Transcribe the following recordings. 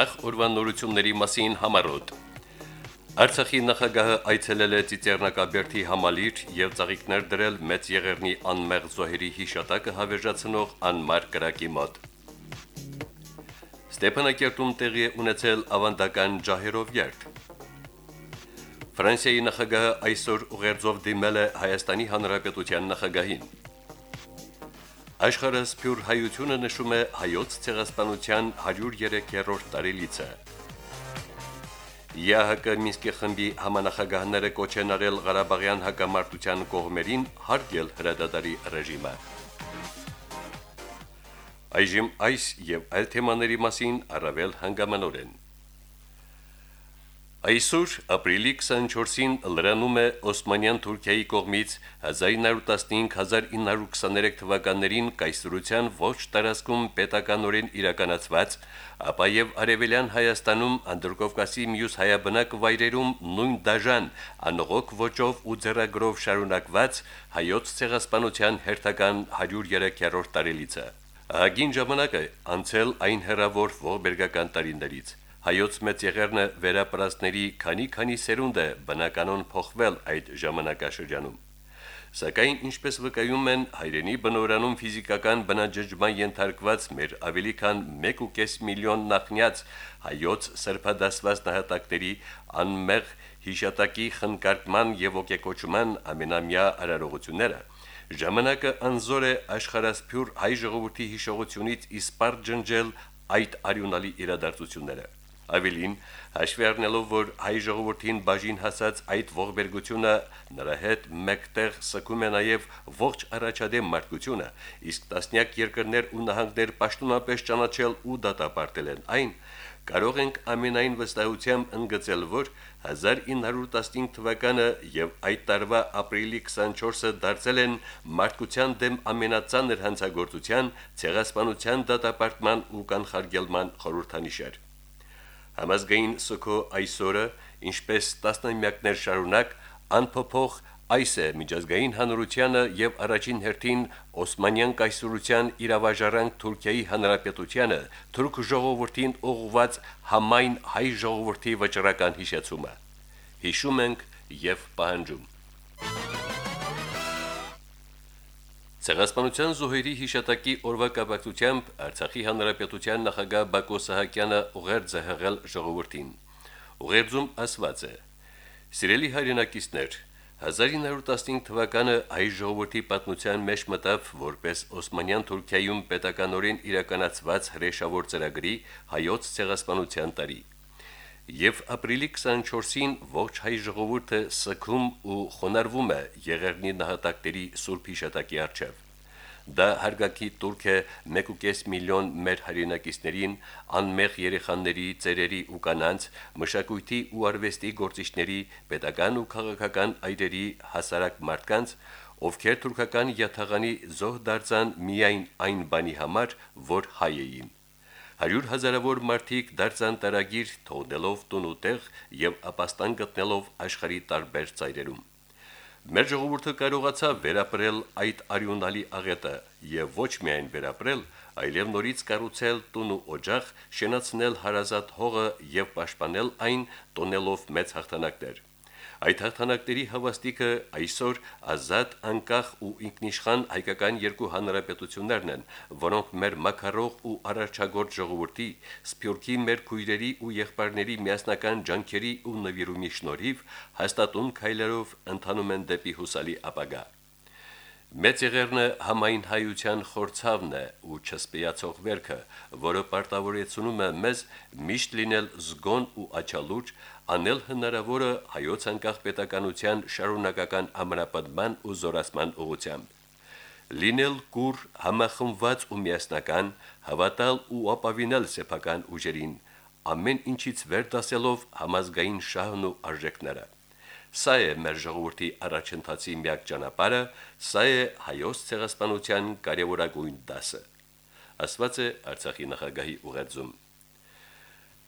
Նախ ուրվանորությունների մասին համարոտ։ Արցախի նախագահը այցելել է Ծիծեռնակաբերդի համալիր եւ ծաղիկներ դրել մեծ եղերնի անմեղ զոհերի հիշատակը հավերժացնող անմար կրակի մոտ։ Ստեփանակերտում տեղի է ունեցել ավանդական ջահերով երթ։ Ֆրանսիայի նախագահը այսօր ուղերձով դիմել է Հայաստանի Հանրապետության նախագահին։ Աշխարհը սփյուր հայությունը նշում է հայոց ցեղասպանության 103-րդ տարելիցը։ ԵԱՀԿ Մինսկի խմբի համանախագահները կոչ են արել Ղարաբաղյան հակամարտության կողմերին հարգել հրադադարի ռեժիմը։ Այժմ այս եւ այլ թեմաների մասին առավել հանգամանորեն։ Այսօր ապրիլի 24-ին լրանում է Օսմանյան Թուրքիայի կողմից 1915-1923 թվականներին կայսրության ոչ տարածքում պետականորեն իրականացված, ապա եւ արևելյան Հայաստանում Անդրկովկասի մյուս հայաբնակ վայրերում նույն դաժան անողոք ոճով ու ձեռագրով շարունակված հայոց ցեղասպանության հերթական 103-րդ տարելիցը։ Ագին ժամանակը անցել այն հերավոր ողբերգական տարիներից հայոց մեծ եղերնը վերապրածների քանի-քանի սերունդ է բնականon փոխվել այդ ժամանակաշրջանում։ Սակայն ինչպես վկայում են հայրենի բնորանում ֆիզիկական բնաջջման ենթարկված մեր ավելի քան 1.5 միլիոն նախնյաց հայոց սրբադասված նահատակների անմեղ հիշատակի խնկարկման եւ ոգեկոչման ամենամյա արարողությունները ժամանակը անզոր է աշխարհասփյուր հայ ժողովրդի հիշողությունից իսպար ջնջել այդ արյունալի իրադարձությունները Ավելին, հաշվի առնելով, որ հայ ժողովրդին բաժին հասած այդ ողբերգությունը նրա հետ մեկտեղ սկում է նաև ողջ առաջադեմ մարդկությունը, իսկ տասնյակ երկրներ ու նահանգներ պաշտոնապես ճանաչել ու դատապարտել են այն, կարող ենք ամենայն վստահությամբ ընդգծել, որ 1915 թվականը եւ այդ տարվա ապրիլի 24-ը դարձել են մարդկության դեմ ամենածանր հանցագործության, ցեղասպանության դատապարտման ու կանխարգելման խորհրդանիշեր։ Համազգային սոկո այսօրը, ինչպես տասնամյակներ շարունակ, անփոփոխ այս է միջազգային հանրությանը եւ առաջին հերթին Օսմանյան կայսրության իրավաժարանք Թուրքիայի հանրապետությանը թուրք ժողովրդին ուղղված համայն հայ ժողովրդի վճռական հիշեցումը։ Հիշում ենք եւ պահանջում Ցեղասպանության զոհերի հիշատակի օրվա կապակցությամբ Արցախի հանրապետության նախագահ Բակո Սահակյանը ուղերձ է հղել ժողովրդին։ Ուղերձում ասված է. Սիրելի հայրենակիցներ, 1915 թվականը հայ ժողովրդի պատմության մեջ մտավ որպես Օսմանյան Թուրքիայում պետականորեն իրականացված հրեշավոր ծրագրի հայոց ցեղասպանության տարի եւ ապրիլի 24-ին ողջ հայ ժողովուրդը սգում ու խոնարհվում է եղերնի նահատակների Սուրբ հիշատակի արչեւ։ Դա հարգակի турք է 1.5 միլիոն մեր հայրենակիցներին, անմեղ երեխաների, ծերերի ու կանանց, մշակույթի ու արվեստի գործիչների, pedagogan ու քաղաքական այրերի հասարակ մարդկանց, ովքեր թուրքական յաթաղանի զոհ դարձան միայն այն բանի համար, որ հայ էին հարյուր հազարավոր մարդիկ դարձան տարագիր թողնելով տուն ու տեղ եւ ապաստան գտնելով աշխարի տարբեր ծայրերում։ Մեր ժողովուրդը կարողացավ վերապրել այդ արյունալի աղետը եւ ոչ միայն վերապրել, այլև նորից կառուցել տուն ու օջախ, շենացնել հարազատ հողը եւ պաշտպանել այն, տոնելով մեծ հաղթանակներ։ Այդ հաղթանակների հավաստիքը այսօր ազատ, անկախ ու ինքնիշխան հայկական երկու հանրապետություններն են, որոնք մեր մակարող ու առաջագործ ժողովրդի, սփյուռքի մեր քույրերի ու եղբայրների միասնական ջանքերի ու նվիրումի շնորհիվ հաստատուն քայլերով ընթանում են դեպի հուսալի ապագա։ Մեծ եղերնը համայն հայության խորցավն է ու չսպիացող վերքը, որը պարտավորեցնում է մեզ միշտ լինել զգոն ու աչալուր, անել հնարավորը հայոց անկախ պետականության շարունակական ամրապնդման ու զորացման ուղղությամբ. Լինել կուր համախմբված ու միասնական, հավատալ ու ապավինել սեփական ուժերին, ամեն ինչից վերդասելով համազգային շահն ու արժեքները։ Սա է մեր ժողովրդի առաջընթացի միակ ճանապարհը, սա է հայոց ցեղասպանության կարևորագույն դասը։ Ասված է Արցախի նախագահի ուղերձում։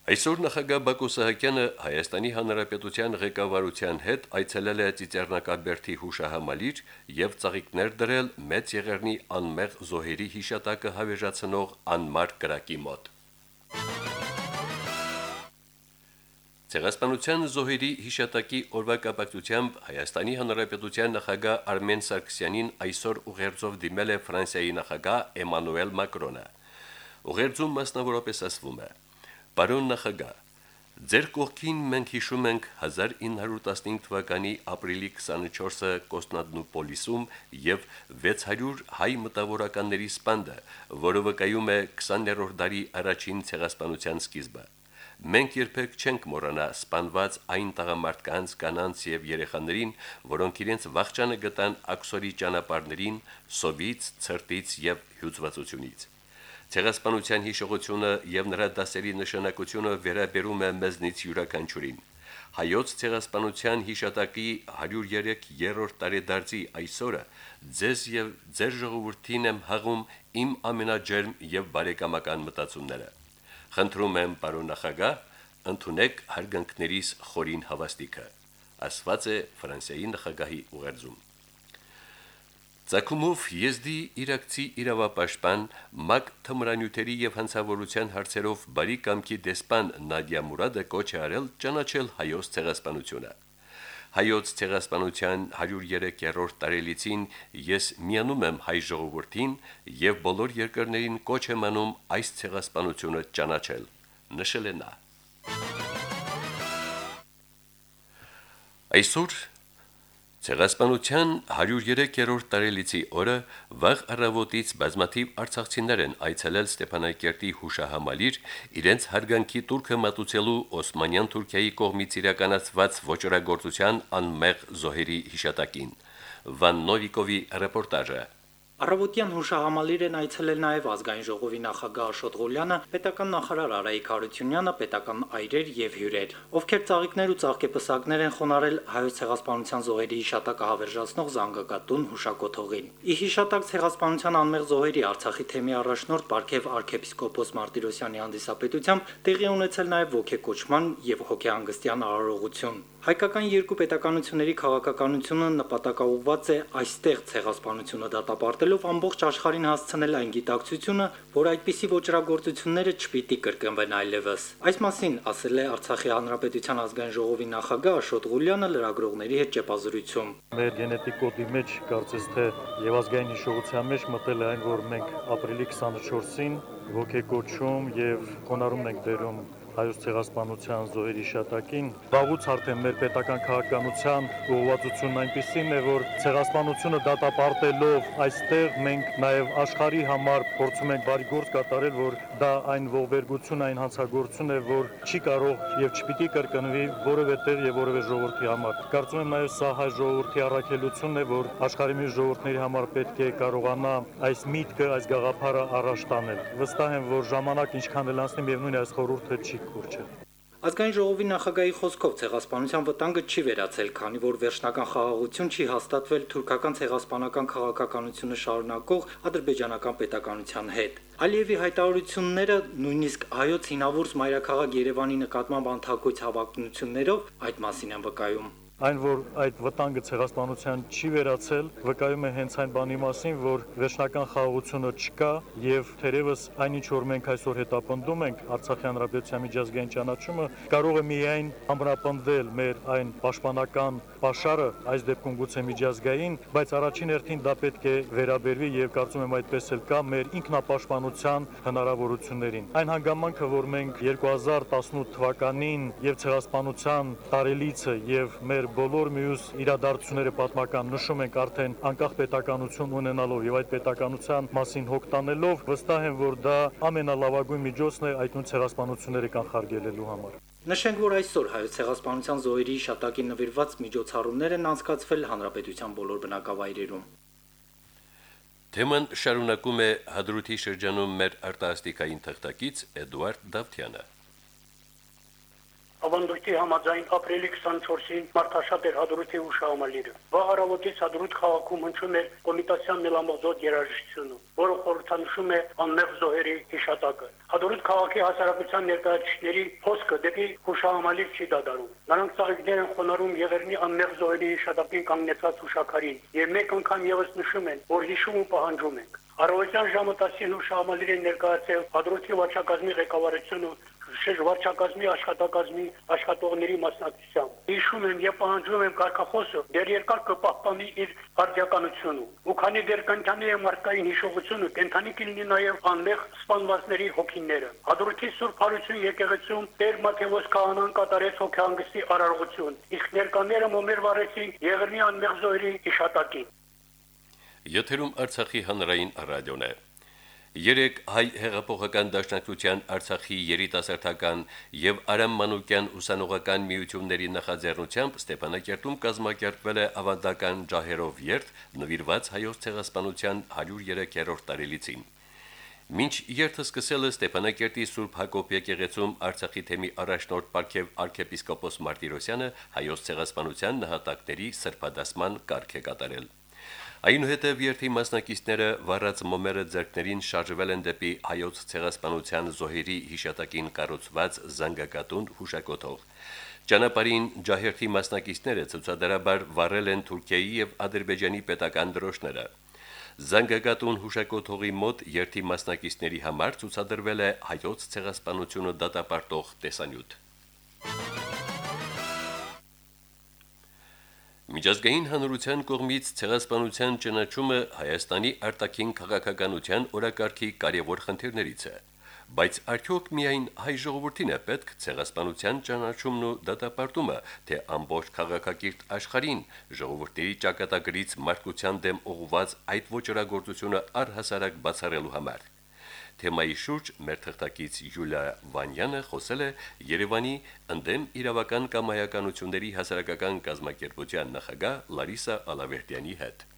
Այսօր նախագահ Բակո Սահակյանը Հայաստանի Հանրապետության ղեկավարության հետ այցելել է Ծիծեռնակաբերդի հուշահամալիր եւ ծաղիկներ դրել մեծ եղերնի անմեղ զոհերի հիշատակը հավերժացնող անմար կրակի մոտ։ Ցեղասպանության զոհերի հիշատակի օրվա կապակցությամբ Հայաստանի Հանրապետության նախագահ Արմեն Սարգսյանին այսօր ուղերձով դիմել է Ֆրանսիայի նախագահ Էմանուել Մակրոնը։ Ուղերձում մասնավորապես ասվում է. «Պարոն նախագահ, Ձեր կողքին մենք հիշում ենք 1915 թվականի ապրիլի 24-ը Կոստանդնուպոլիսում եւ 600 հայ մտավորականների սպանդը, որը վկայում է 20-րդ դարի առաջին ցեղասպանության սկիզբը։ Մենք երբեք չենք մոռանա սպանված այն տղամարդկանց, կանանց եւ երեխաներին, որոնք իրենց վախճանը գտան աքսորի ճանապարհներին, սովից, ցրտից եւ հյուծվածությունից։ Ցեղասպանության հիշողությունը եւ նրա դասերի նշանակությունը վերաբերում է մեզնից յուրաքանչյուրին։ Հայոց ցեղասպանության հիշատակի 103-րդ տարեդարձի այսօրը ձեզ եւ ձեր ժողովրդին եմ հաղում իմ ամենաջերմ եւ բարեկամական մտածումները։ Խնդրում եմ, պարոն նախագահ, ընդունեք հարգանքներիս խորին հավաստիքը, ասված է Ֆրանսիայի նախագահի ուղերձում։ Ցակումով եզդի Իրաքցի իրավապաշտպան Մակ թմրանյութերի եւ հանցավորության հարցերով բարի կամքի դեսպան Նադիա Մուրադը կոչ է արել ճանաչել հայոց ցեղասպանությունը։ Հայոց ցեղասպանության 103-րդ տարելիցին ես միանում եմ հայ ժողովրդին եւ բոլոր երկրներին կոչ եմ անում այս ցեղասպանությունը ճանաչել, նշել է նա։ Այսօր Ցեղասպանության 103-րդ տարելիցի օրը վաղ առավոտից բազմաթիվ արցախցիներ են այցելել Ստեփանակերտի հուշահամալիր իրենց հարգանքի турքը մատուցելու Օսմանյան Թուրքիայի կողմից իրականացված ոչռագործության անմեղ զոհերի հիշատակին։ Վան Նովիկովի ռեպորտաժը Առավոտյան հուշահամալիր են այցելել նաև ազգային ժողովի նախագահ Աշոտ Ղուլյանը, պետական նախարար Արայիկ Հարությունյանը, պետական այրեր եւ հյուրեր, ովքեր ծաղիկներ ու ծաղկեպսակներ են խոնարել հայոց ցեղասպանության զոհերի հիշատակը հավերժացնող զանգակատուն հուշակոթողին։ Ի հիշատակ ցեղասպանության անմեղ զոհերի Արցախի թեմի առաջնորդ Պարքև arczepiskopos Մարտիրոսյանի հանդիսապետությամբ տեղի ունեցել նաև ողեկոչման եւ հոգեհանգստյան արարողություն։ Հայկական երկու պետականությունների քաղաքականությունը նպատակաուղված է այստեղ ցեղասպանությունը դատապարտելով ամբողջ աշխարհին հասցնել այն գիտակցությունը, որ այդպիսի ոչրագործությունները չպիտի կրկնվեն այլևս։ Այս մասին ասել է Արցախի Հանրապետության ազգային ժողովի նախագահ Աշոտ Ղուլյանը լրագրողների հետ ճեպազրույցում։ Մեր գենետիկ կոդի մեջ կարծես թե եւ ազգային հիշողության մեջ մտել է այն, որ մենք ապրիլի 24-ին ոգեկոչում եւ խոնարհում ենք դերում հայոց ցեղասպանության զոհերի շատակին վաղուց արդեն մեր պետական քաղաքականության ուղղվածությունն այնպեսին է որ ցեղասպանությունը դատապարտելով այստեղ մենք նաև աշխարհի համար փորձում ենք բարի գործ կատարել որ դա այն ողբերգություն այն հանցագործություն է որ չի կարող եւ չպիտի կրկնվի որևէ տեղ եւ որևէ ժողովրդի համար կարծում եմ նաև սա հայ ժողովրդի առաքելությունն է որ աշխարհի մի ժողովրդների համար պետք է կարողանա այս միտքը այս գաղափարը առաջ տանել վստահ եմ որ ժամանակ ինչքան էլ անցնի եւ նույն այս խորհուրդը չի կուրչը։ Ազգային ժողովի նախագահի խոսքով ցեղասպանության վտանգը չի վերացել, քանի որ վերջնական խաղաղություն չի հաստատվել թուրքական ցեղասպանական քաղաքականությունը շարունակող ադրբեջանական պետականության հետ։ Ալիևի հայտարարությունները նույնիսկ հայոց հինավուրց մայրաքաղաք Երևանի նկատմամբ անթակույց հավակնություններով այդ մասին են վկայում։ Այն, որ այդ վտանգը ցեղասպանության չի վերացել, վկայում է հենց այն բանի մասին, որ վերջնական խաղաղությունը չկա եւ թերևս այնինչ որ մենք այսօր հետապնդում ենք Արցախի հանրապետության միջազգային ճանաչումը, կարող է միայն ամրապնդել մեր այն պաշտպանական pašարը այս դեպքում գուցե միջազգային, բայց առաջին հերթին դա պետք է վերաբերվի եւ կարծում եմ այդպես էլ կա մեր ինքնապաշտպանության հնարավորություններին։ Այն հանգամանքը, որ մենք 2018 թվականին եւ ցեղասպանության տարելիցը եւ մեր բոլոր մյուս իրադարձությունները պատմական նշում ենք արդեն անկախ պետականություն ունենալով եւ այդ պետականության մասին հոգ տանելով վստահ եմ որ դա ամենալավագույն միջոցն է այդ նույն ցեղասպանությունները կանխարգելելու համար Նշենք, որ այսօր հայոց ցեղասպանության զոհերի շտակին նվիրված միջոցառումներ են անցկացվել հանրապետության բոլոր բնակավայրերում։ Թեման շարունակում է հադրութի շրջանում մեր արտասթիկային թղթակից Էդուարդ Դավթյանը։ Ավանդույթի համաձայն ապրիլի 24-ին Մարտաշատ էր Հադրութի հուշահամալիրը։ Վաղ առավոտից Հադրութ քաղաքում հնչում էր կոմիտասյան մելամոզոտ երաժշտությունը, որը խորհրդանշում է անմեղ զոհերի հիշատակը։ Հադրութ քաղաքի հասարակության ներկայացուցիչների խոսքը դեպի հուշահամալիր չի դադարում։ Նրանք ծաղիկներ են խոնարհում Եղեռնի անմեղ զոհերի հիշատակին կանգնեցած հուշակարին եւ մեկ անգամ եւս նշում են, որ հիշում ու պահանջում ենք։ Առավոտյան ժամը 10-ին հուշահամալիրին ներկայացել Հադրութի վարչակազմի ղեկավարությունը շրջվարչակազմի աշխատակազմի աշխատողների մասնակցությամբ։ Հիշում եմ եւ պահանջում եմ կարգախոսը դեր երկար կպահպանի իր արդյականությունը։ Ու քանի դեր կընթանի է մարդկային հիշողությունը, կենթանի կլինի նաեւ անմեղ սպանվածների հոգիները։ Հադրութի Սուրբ Հարություն եկեղեցում Տեր Մաթեոս Քահանան կատարեց հոգեհանգստի արարողություն։ Իսկ ներկաները մոմեր վարեցին Եղեռնի անմեղ զոհերի հիշատակին։ Եթերում Արցախի հանրային ռադիոն է։ Երեք հայ հեղափոխական դաշնակցության Արցախի երիտասարդական եւ Արամ Մանուկյան ուսանողական միությունների նախաձեռնությամբ Ստեփանակերտում կազմակերպվել է ավանդական ջահերով երթ նվիրված հայոց ցեղասպանության 103-րդ տարելիցին։ Մինչ երթը սկսել է Ստեփանակերտի Սուրբ Հակոբ եկեղեցում Արցախի թեմի առաջնորդ Պարքև arczepiskopos Մարտիրոսյանը հայոց ցեղասպանության նահատակների սրբադասման կարգ է կատարել։ Այնուհետև երթի մասնակիցները վառած մոմերը ձեռքներին շարժվել են դեպի հայոց ցեղասպանության զոհերի հիշատակին կառուցված զանգակատուն հուշակոթող։ Ճանապարհին ջահերթի մասնակիցները ցուցադրաբար վառել են Թուրքիայի եւ Ադրբեջանի պետական դրոշները։ Զանգակատուն հուշակոթողի մոտ երթի մասնակիցների համար ցուցադրվել է հայոց ցեղասպանությունը դատապարտող տեսանյութ։ Միջազգային հանրության կողմից ցեղասպանության ճանաչումը Հայաստանի արտաքին քաղաքականության օրակարգի կարևոր խնդիրներից է, բայց արդյոք միայն հայ ժողովրդին է պետք ցեղասպանության ճանաչումն ու դատապարտումը, թե ամբողջ քաղաքակիրթ աշխարհին ժողովրդերի ճակատագրից մարդկության դեմ ուղղված այդ ոչրագործությունը առհասարակ բացառելու համար։ Թեմայի շուրջ մեր թղթակից Յուլիա Վանյանը խոսել է Երևանի ընդդեմ իրավական կամայականությունների հասարակական կազմակերպության նախագահ Լարիսա Ալավերդյանի հետ։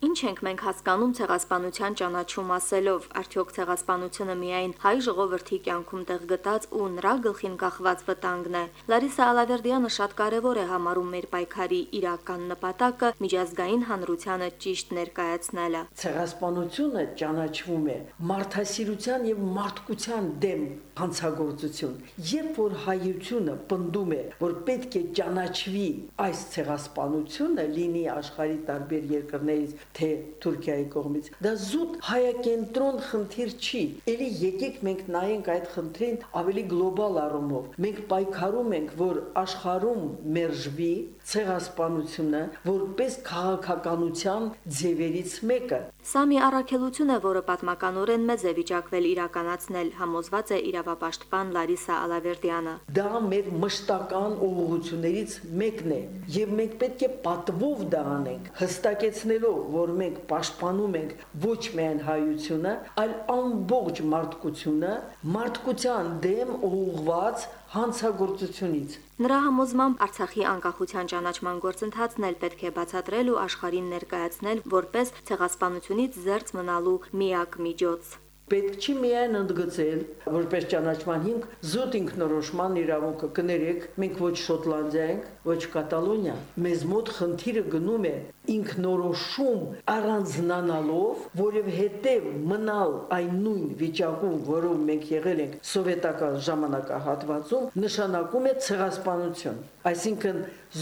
Ինչ ենք մենք հասկանում ցեղասպանության ճանաչում ասելով, արդյոք ցեղասպանությունը միայն հայ ժողովրդի կյանքում տեղ գտած ու նրա գլխին կախված վտանգն է։ Լարիսա Ալավերդյանը շատ կարևոր է համարում մեր պայքարի իրական նպատակը միջազգային հանրությանը ճիշտ ներկայացնելը։ Ցեղասպանությունը ճանաչվում է մարդասիրության եւ մարդկության դեմ հանցագործություն։ Երբ որ հայությունը պնդում է, որ պետք է ճանաչվի այս ցեղասպանությունը, լինի աշխարհի տարբեր երկրներից թե Թուրքիայի կողմից։ Դա զուտ հայակենտրոն խնդիր չի։ Էլի եկեք մենք նայենք այդ խնդրին ավելի գլոբալ առումով։ Մենք պայքարում ենք, որ աշխարհում մերժվի ցեղասպանությունը որպես քաղաքականության ձևերից մեկը։ Սա մի առաքելություն է, որը պատմականորեն մեծ է վիճակվել իրականացնել, համոզված է իրավապաշտպան Լարիսա Ալավերդյանը։ Դա մեր մշտական ուղղություններից մեկն է, եւ մենք պետք է պատվով դա անենք, հստակեցնելով, որ մենք պաշտպանում ենք ոչ միայն հայությունը, այլ ամբողջ մարդկությունը, մարդկության դեմ ուղղված հանցագործությունից։ Նրա համոզմամբ Արցախի անկախության ճանաչման գործընթացն էլ պետք է բացատրել ու աշխարհին ներկայացնել որպես ցեղասպանությունից զերծ մնալու միակ միջոց։ Պետք չի միայն ընդգծել, որպես ճանաչման հիմք զուտ ինքնորոշման իրավունքը կներեք, մենք ոչ Շոտլանդիա ենք, ոչ Կատալոնիա։ Մեզ մոտ խնդիրը գնում է ինքնորոշում առանձնանալով, որովհետև մնալ այն նույն վիճակում, որով մենք եղել ենք սովետական ժամանակահատվածում, նշանակում է ցեղասպանություն։ Այսինքն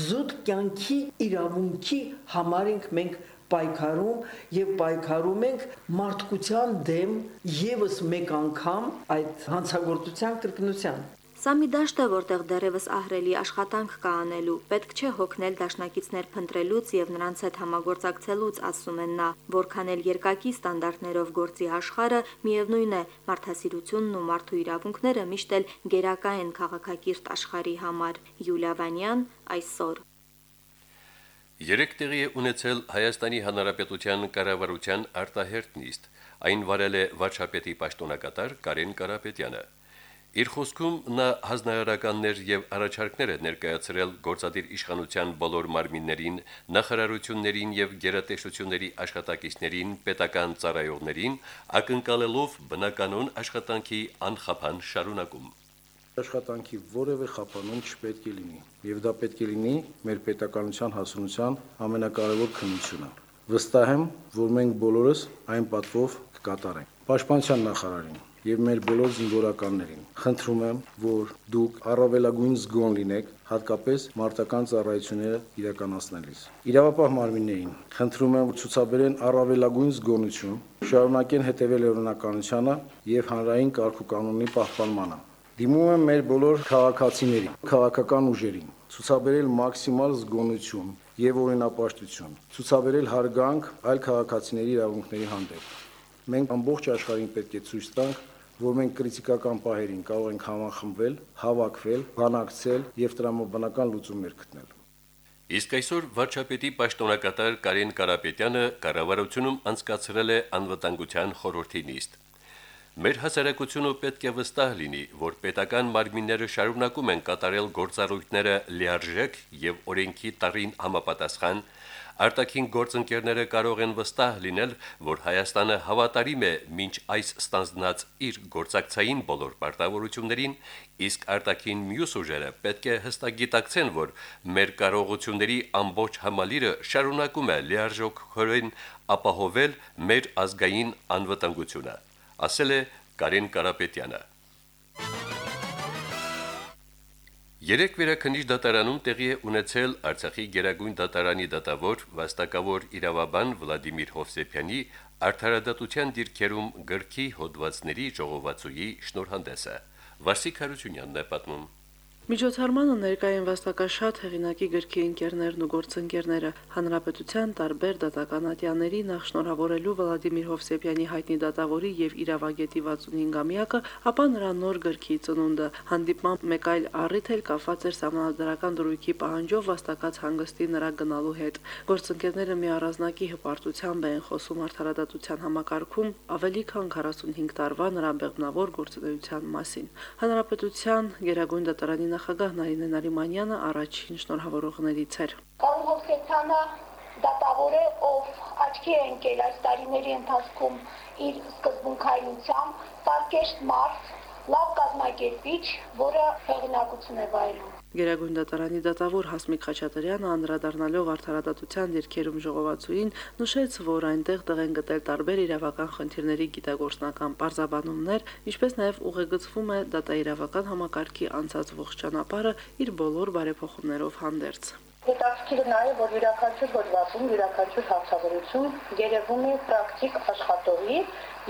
զուտ կյանքի իրավունքի համար ենք մենք պայքարում եւ պայքարում ենք մարդկության դեմ եւս մեկ անգամ այդ հանցագործության կրկնության Սա մի դաշտ է, որտեղ դեռևս ահրելի աշխատանք կա անելու։ Պետք չէ հոգնել դաշնակիցներ փնտրելուց եւ նրանց հետ համագործակցելուց, ասում են նա, որքան էլ երկակի ստանդարտներով գործի աշխարհը, միևնույն է, մարդասիրությունն ու մարդու իրավունքները միշտ էլ գերակա են քաղաքակիրթ աշխարհի համար։ Յուլիա Վանյան այսօր Երեք տեղի է ունեցել Հայաստանի Հանրապետության կառավարության արտահերտ նիստ։ Այն վարել է վարչապետի պաշտոնակատար Կարեն Կարապետյանը։ Իր խոսքում նա հանրահարականներ եւ առաջարկներ է ներկայացրել գործադիր իշխանության բոլոր մարմիններին, նախարարություններին եւ գերատեսչությունների աշխատակիցներին, պետական ծառայողներին, ակնկալելով բնականոն աշխատանքի անխափան շարունակում աշխատանքի որևէ խափանում չպետք է լինի եւ դա պետք է լինի մեր պետականության հասունության ամենակարևոր քննությունը վստահ եմ որ մենք բոլորս այն պատվով կկատարենք պաշտպանության նախարարին եւ մեր բոլոր զինվորականներին խնդրում եմ որ դուք առավելագույն զգոն լինեք հատկապես մարտական ծառայությունները իրականացնելիս իրավապահ մարմիններին խնդրում եմ ցուցաբերեն առավելագույն զգոնություն շարունակեն հետևել օրինականությանը եւ հանրային կարգ ու կանոնի պահպանմանը Դիմում եմ մեր բոլոր քաղաքացիներին, քաղաքական ուժերին ցուցաբերել մաքսիմալ զգոնություն եւ օրինապաշտություն, ցուցաբերել հարգանք այլ քաղաքացիների իրավունքների հանդեպ։ Մենք ամբողջ աշխարհին պետք է ցույց տանք, որ մենք քրիտիկական պահերին կարող ենք համախմբվել, հավաքվել, բանակցել եւ տրամաբանական լուծումներ գտնել։ Իսկ այսօր վարչապետի պաշտոնակատար Կարեն Կարապետյանը կառավարությունում անցկացրել է անվտանգության խորհրդի նիստ։ Մեր հասարակությունը պետք է վստահ լինի, որ պետական մարմինները շարունակում են կատարել գործառույթները լիարժեք եւ օրենքի տարին համապատասխան, արտաքին գործընկերները կարող են վստահ լինել, որ Հայաստանը հավատարիմ է մինչ այս ստանձնած իր գործակցային բոլոր պարտավորություններին, իսկ արտաքին մյուս ուժերը պետք է հստակ որ մեր կարողությունների ամբողջ համալիրը շարունակում է լիարժեք խորեն ապահովել մեր ազգային անվտանգությունը ասել է Կարեն Կարապետյանը։ Երեք վերաքնիչ դատարանում տեղի է ունեցել Արցախի Գերագույն դատարանի դատավոր վաստակավոր իրավաբան Վլադիմիր Հովսեփյանի արդարադատության դիրքերում գրքի հոդվածների ժողովածուի շնորհանդեսը։ Վարսիկ Հարությունյանն է պատմում. Միջոցառմանը ներկային վաստակաշատ հեղինակի գրքի ընկերներն ու գործընկերները հանրապետության տարբեր դատական ատյանների նախ շնորհավորելու Վլադիմիր Հովսեփյանի հայտնի դատավորի եւ իրավագետի 65-ամյակը, ապա նրա նոր գրքի ծնունդը հանդիպման մեկ այլ առիթ էլ կապված էր համանդրական դրույքի պահանջով վաստակած հանգստի նրա գնալու հետ։ Գործընկերները մի առանձնակի հպարտությամբ են խոսում արդարադատության համակարգում ավելի քան 45 տարվա նրա բեղմնավոր գործունեության մասին։ Հանրապետության Գերագույն դատարանի նախագահ Նարինե Նարիմանյանը առաջին շնորհավորողներից էր։ Պարոն Հովսեփյանը դատավոր է, ով աչքի է ընկել այս տարիների ընթացքում իր սկզբունքայնությամբ, պարկեշտ մարդ, լավ կազմակերպիչ, որը հեղինակություն է վայելում։ Գերագույն դատարանի դատավոր Հասմիկ Խաչատրյանը անդրադառնալով արդարադատության դիրքերում ժողովածուին նշեց, որ այնտեղ տեղ են գտել տարբեր իրավական խնդիրների գիտագործնական պարզաբանումներ, ինչպես նաև ուղեգծվում է դատաիրավական համակարգի անցած ողջ ճանապարհը իր բոլոր բարեփոխումներով հանդերձ։ Հետաքրքիրը նաև, որ յուրաքանչյուր հոդվածում յուրաքանչյուր հաղթավորություն գերեվում է պրակտիկ աշխատողի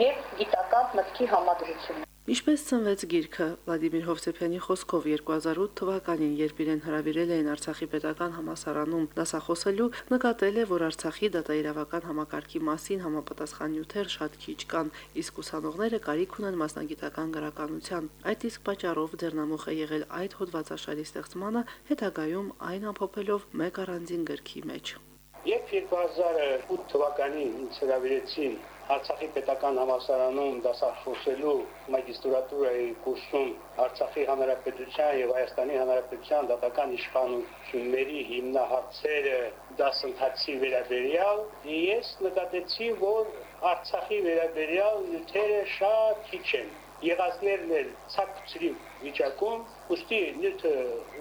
եւ գիտական մտքի համադրություն։ Ինչպես ծնվեց գիրքը Վլադիմիր Հովսեփյանի խոսքով 2008 թվականին, երբ իրեն հրավիրել էին Արցախի պետական համասարանում դասախոսելու, նկատել է, որ Արցախի դատաիրավական համակարգի մասին համապատասխան նյութեր շատ քիչ կան, իսկ ուսանողները կարիք ունեն մասնագիտական գրականության։ Այդ իսկ պատճառով ձեռնամուխ է եղել այդ հոդվածաշարի ստեղծմանը, հետագայում այն ամփոփելով մեկ առանձին գրքի մեջ։ Երբ 2008 թվականին ինձ հրավիրեցին Արցախի պետական համալսարանում դասախոսելու մագիստրատուրայի կուրսում Արցախի հանրապետության եւ Հայաստանի հանրապետության դատական իշխանությունների հիմնահարցերը դասընթացի վերաբերյալ ես նկատեցի, որ Արցախի վերաբերյալ նյութերը շատ քիչ են եղածներն էլ ցածրի վիճակում, ուստի նյութը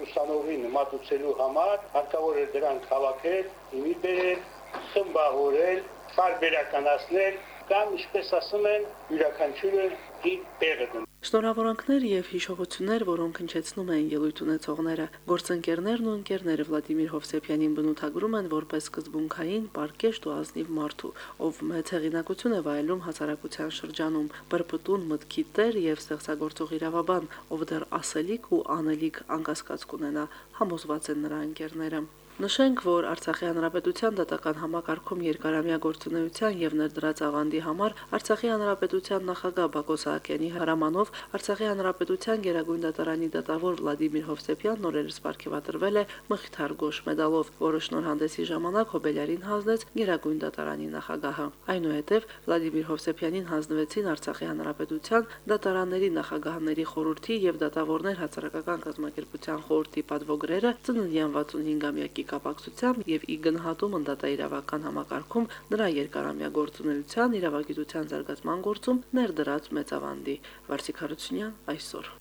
ուսանողին մատուցելու համար հարկավոր է դրանք հավաքել, իմի բերել, խմբավորել, տարբերականացնել կամ ինչպես ասում են, յուրաքանչյուրը իր տեղը դնում։ Շնորհավորանքներ եւ հիշողություններ, որոնք հնչեցնում են ելույթ ունեցողները, գործընկերներն ու ընկերները Վլադիմիր Հովսեփյանին բնութագրում են որպես սկզբունքային, պարկեշտ ու ազնիվ մարդու, ով մեծ հեղինակություն է վայելում հասարակության շրջանում, բրբտուն մտքի տեր եւ ստեղծագործող իրավաբան, ով դեռ ասելիք ու անելիք անկասկած կունենա, համոզված են նրա ընկերները։ Նշենք, որ Արցախի հանրապետության դատական համակարգում երկարամյա գործունեության եւ ներդրած աղանդի համար Արցախի հանրապետության նախագահ Բակո Սահակյանի հրամանով Արցախի հանրապետության Գերագույն դատարանի դատավոր Վլադիմիր Հովսեփյանն օրերս ապարգևատրվել է Մխիթար Գոշ մեդալով, որը շնորհանդեսի ժամանակ Հոբելյարին հանձնեց Գերագույն դատարանի նախագահը։ Այնուհետև Վլադիմիր Հովսեփյանին հանձնվեցին Արցախի հանրապետության դատարանների նախագահների խորհրդի եւ դատավորներ հասարակական կազմակերպության խորհրդի պատվոգրերը ծննդյան 65-ամյակի կապակցությամբ եւ ի գնահատում ընդդատաիրավական համակարգում նրա երկարամյա գործունեության իրավագիտության զարգացման գործում ներդրած մեծավանդի Վարսիկ Հարությունյան այսօր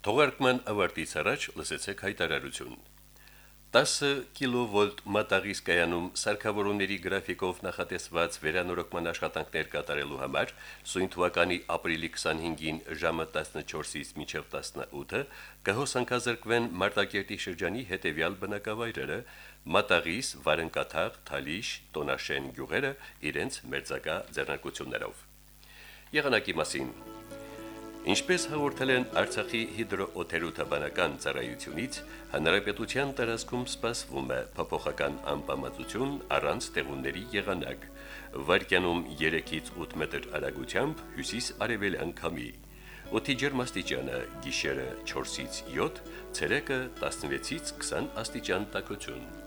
Թողարկման ավարտից առաջ լսեցեք հայտարարություն 10 կիլովոլտ մատաղիս կայանում սարքավորումների գրաֆիկով նախատեսված վերանորոգման աշխատանքներ կատարելու համար սույն թվականի ապրիլի 25-ին ժամը 14-ից մինչև 18-ը կհոսանքազրկվեն Մարտակերտի շրջանի հետևյալ բնակավայրերը՝ Մատաղիս, Վարենկաթաղ, Թալիշ, Տոնաշեն գյուղերը իրենց մերձակա ձեռնարկություններով։ Եղանակի մասին Ինչպես հաղորդել են Արցախի հիդրոօթերոթաբանական ծառայությունից, հանրապետության տարածքում սպասվում է փոփոխական անբավարարություն առանց տեղունների եղանակ։ Վարկյանում 3-ից 8 մետր արագությամբ հյուսիս-արևելյան քամի։ Օդի ջերմաստիճանը՝ գիշերը 4-ից 7, ցերեկը 16-ից 20 աստիճան տաքություն։